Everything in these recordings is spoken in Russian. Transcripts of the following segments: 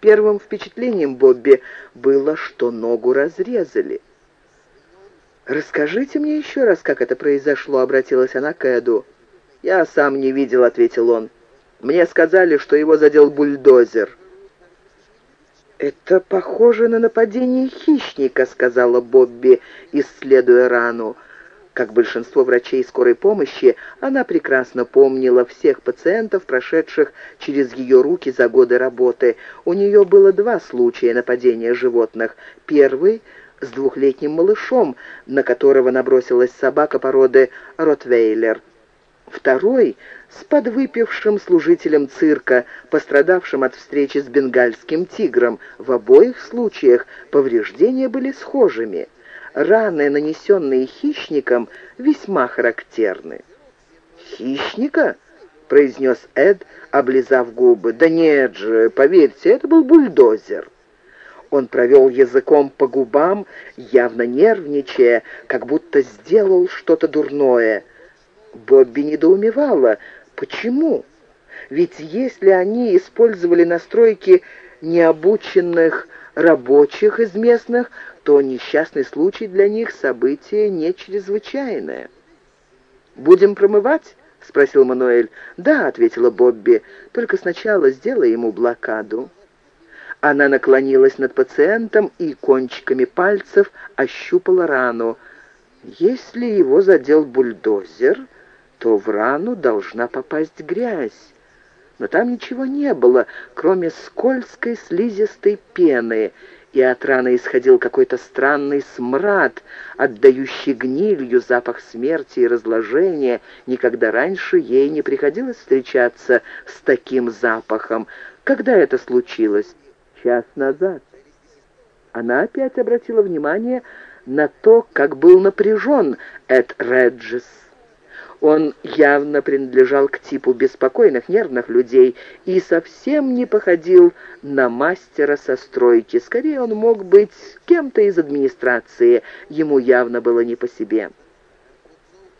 Первым впечатлением Бобби было, что ногу разрезали. «Расскажите мне еще раз, как это произошло», — обратилась она к Эду. «Я сам не видел», — ответил он. «Мне сказали, что его задел бульдозер». «Это похоже на нападение хищника», — сказала Бобби, исследуя рану. Как большинство врачей скорой помощи, она прекрасно помнила всех пациентов, прошедших через ее руки за годы работы. У нее было два случая нападения животных. Первый с двухлетним малышом, на которого набросилась собака породы ротвейлер. Второй с подвыпившим служителем цирка, пострадавшим от встречи с бенгальским тигром. В обоих случаях повреждения были схожими раны, нанесенные хищником, весьма характерны. «Хищника?» — произнес Эд, облизав губы. «Да нет же, поверьте, это был бульдозер». Он провел языком по губам, явно нервничая, как будто сделал что-то дурное. Бобби недоумевала. Почему? Ведь если они использовали настройки необученных рабочих из местных, то несчастный случай для них событие не чрезвычайное. «Будем промывать?» — спросил Мануэль. «Да», — ответила Бобби, — «только сначала сделай ему блокаду». Она наклонилась над пациентом и кончиками пальцев ощупала рану. Если его задел бульдозер, то в рану должна попасть грязь. Но там ничего не было, кроме скользкой слизистой пены, и от раны исходил какой-то странный смрад, отдающий гнилью запах смерти и разложения. Никогда раньше ей не приходилось встречаться с таким запахом. Когда это случилось? Час назад. Она опять обратила внимание на то, как был напряжен Эд Реджес. Он явно принадлежал к типу беспокойных, нервных людей и совсем не походил на мастера со стройки. Скорее, он мог быть кем-то из администрации. Ему явно было не по себе.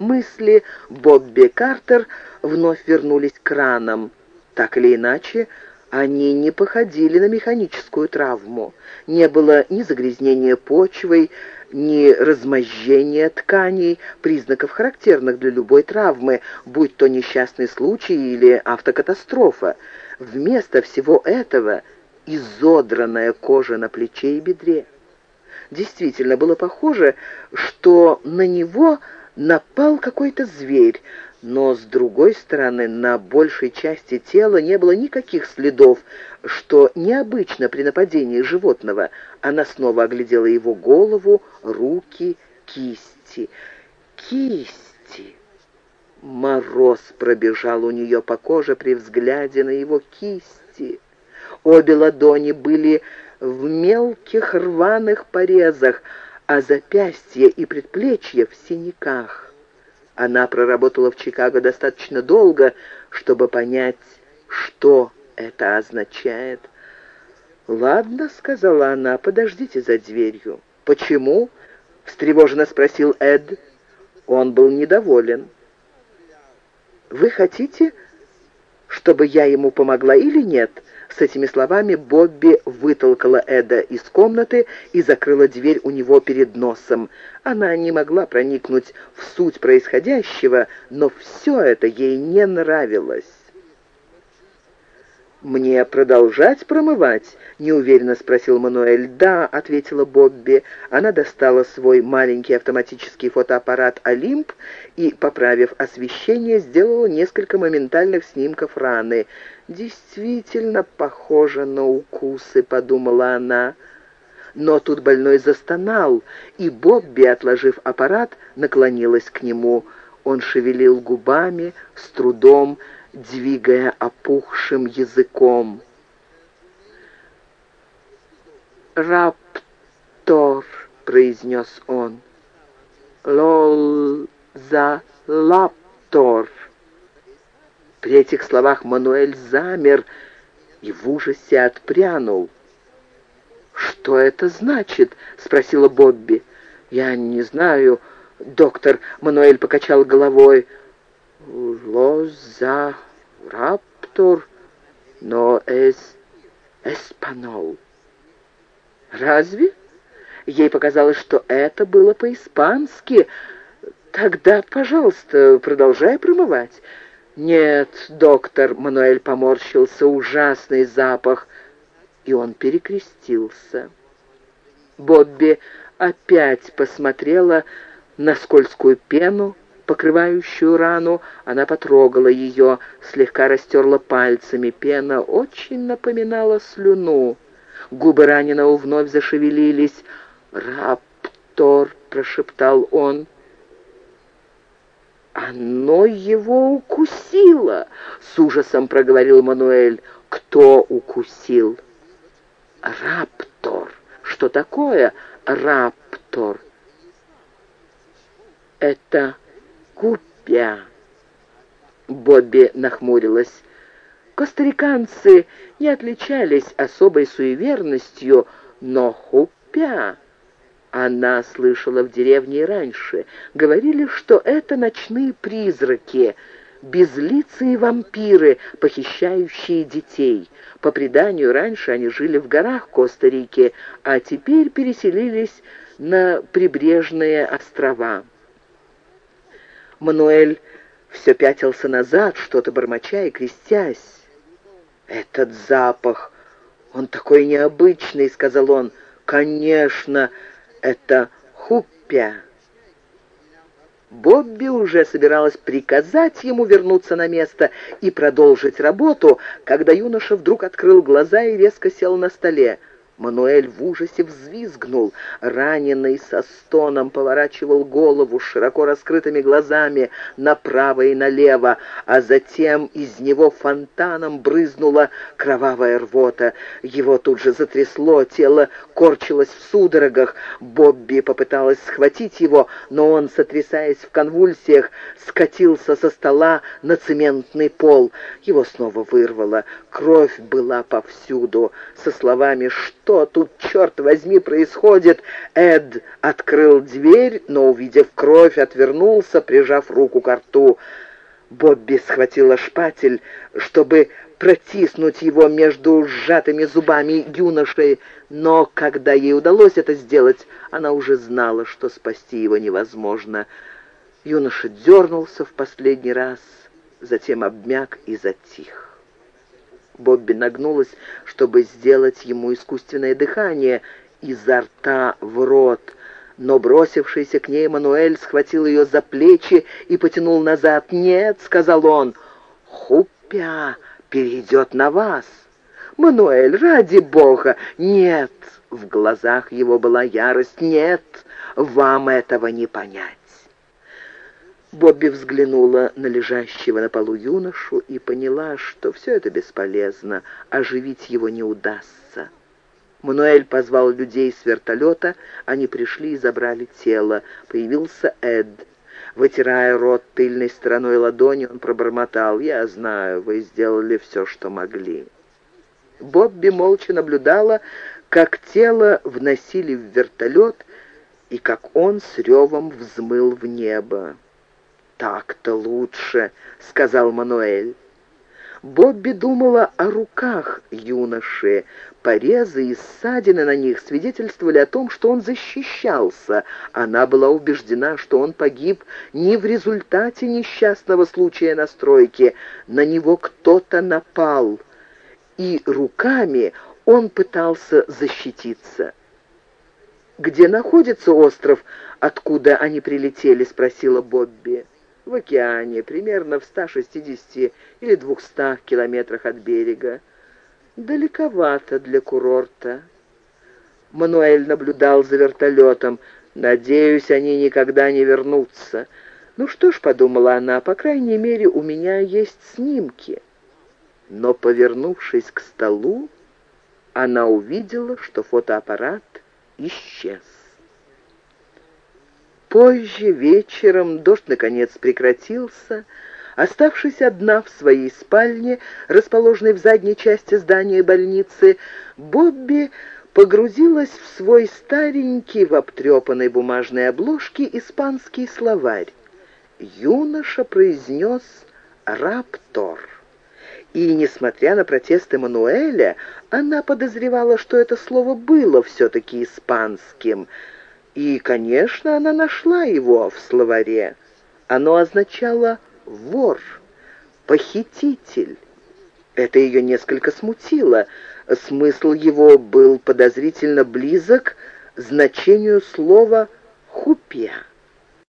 Мысли Бобби Картер вновь вернулись к ранам. Так или иначе, они не походили на механическую травму. Не было ни загрязнения почвой, ни размозжения тканей, признаков характерных для любой травмы, будь то несчастный случай или автокатастрофа. Вместо всего этого изодранная кожа на плече и бедре. Действительно, было похоже, что на него напал какой-то зверь, но, с другой стороны, на большей части тела не было никаких следов, что необычно при нападении животного. Она снова оглядела его голову, руки, кисти. Кисти! Мороз пробежал у нее по коже при взгляде на его кисти. Обе ладони были в мелких рваных порезах, а запястья и предплечья в синяках. Она проработала в Чикаго достаточно долго, чтобы понять, что это означает. «Ладно», — сказала она, — «подождите за дверью». «Почему?» — встревоженно спросил Эд. Он был недоволен. «Вы хотите, чтобы я ему помогла или нет?» С этими словами Бобби вытолкала Эда из комнаты и закрыла дверь у него перед носом. Она не могла проникнуть в суть происходящего, но все это ей не нравилось. «Мне продолжать промывать?» — неуверенно спросил Мануэль. «Да», — ответила Бобби. Она достала свой маленький автоматический фотоаппарат «Олимп» и, поправив освещение, сделала несколько моментальных снимков раны. «Действительно похоже на укусы», — подумала она. Но тут больной застонал, и Бобби, отложив аппарат, наклонилась к нему. Он шевелил губами, с трудом, двигая опухшим языком. «Раптор», — произнес он. «Лол за лаптор». При этих словах Мануэль замер и в ужасе отпрянул. «Что это значит?» — спросила Бобби. «Я не знаю, доктор», — Мануэль покачал головой. «Лоза раптор, но es «Эспанол». «Разве?» Ей показалось, что это было по-испански. «Тогда, пожалуйста, продолжай промывать». «Нет, доктор», — Мануэль поморщился, — «ужасный запах». И он перекрестился. Бобби опять посмотрела на скользкую пену, покрывающую рану. Она потрогала ее, слегка растерла пальцами. Пена очень напоминала слюну. Губы раненого вновь зашевелились. «Раптор!» — прошептал он. «Оно его укусило!» — с ужасом проговорил Мануэль. «Кто укусил?» «Раптор! Что такое раптор?» «Это купя!» Бобби нахмурилась. Костариканцы не отличались особой суеверностью, но хупя она слышала в деревне раньше. Говорили, что это ночные призраки, безлицые вампиры, похищающие детей. По преданию, раньше они жили в горах Коста-Рики, а теперь переселились на прибрежные острова. Мануэль все пятился назад, что-то бормоча и крестясь. «Этот запах, он такой необычный», — сказал он. «Конечно, это Хуппя. Бобби уже собиралась приказать ему вернуться на место и продолжить работу, когда юноша вдруг открыл глаза и резко сел на столе. Мануэль в ужасе взвизгнул. Раненый со стоном поворачивал голову широко раскрытыми глазами направо и налево, а затем из него фонтаном брызнула кровавая рвота. Его тут же затрясло, тело корчилось в судорогах. Бобби попыталась схватить его, но он, сотрясаясь в конвульсиях, скатился со стола на цементный пол. Его снова вырвало. Кровь была повсюду. Со словами «Что?» Что тут, черт возьми, происходит?» Эд открыл дверь, но, увидев кровь, отвернулся, прижав руку к рту. Бобби схватила шпатель, чтобы протиснуть его между сжатыми зубами юношей, но когда ей удалось это сделать, она уже знала, что спасти его невозможно. Юноша дернулся в последний раз, затем обмяк и затих. Бобби нагнулась, чтобы сделать ему искусственное дыхание изо рта в рот, но бросившийся к ней Мануэль схватил ее за плечи и потянул назад. «Нет», — сказал он, — «хупя перейдет на вас». «Мануэль, ради бога!» «Нет!» — в глазах его была ярость. «Нет, вам этого не понять». Бобби взглянула на лежащего на полу юношу и поняла, что все это бесполезно, оживить его не удастся. Мануэль позвал людей с вертолета, они пришли и забрали тело. Появился Эд. Вытирая рот тыльной стороной ладони, он пробормотал, «Я знаю, вы сделали все, что могли». Бобби молча наблюдала, как тело вносили в вертолет и как он с ревом взмыл в небо. «Так-то лучше», — сказал Мануэль. Бобби думала о руках юноши. Порезы и ссадины на них свидетельствовали о том, что он защищался. Она была убеждена, что он погиб не в результате несчастного случая на стройке. На него кто-то напал, и руками он пытался защититься. «Где находится остров, откуда они прилетели?» — спросила Бобби в океане, примерно в 160 или 200 километрах от берега. Далековато для курорта. Мануэль наблюдал за вертолетом. «Надеюсь, они никогда не вернутся». «Ну что ж», — подумала она, — «по крайней мере, у меня есть снимки». Но, повернувшись к столу, она увидела, что фотоаппарат исчез. Позже, вечером, дождь наконец прекратился. Оставшись одна в своей спальне, расположенной в задней части здания больницы, Бобби погрузилась в свой старенький в обтрепанной бумажной обложке испанский словарь. Юноша произнес «Раптор» И, несмотря на протесты Мануэля, она подозревала, что это слово было все-таки испанским. И, конечно, она нашла его в словаре. Оно означало «вор», «похититель». Это ее несколько смутило. Смысл его был подозрительно близок значению слова «хупья».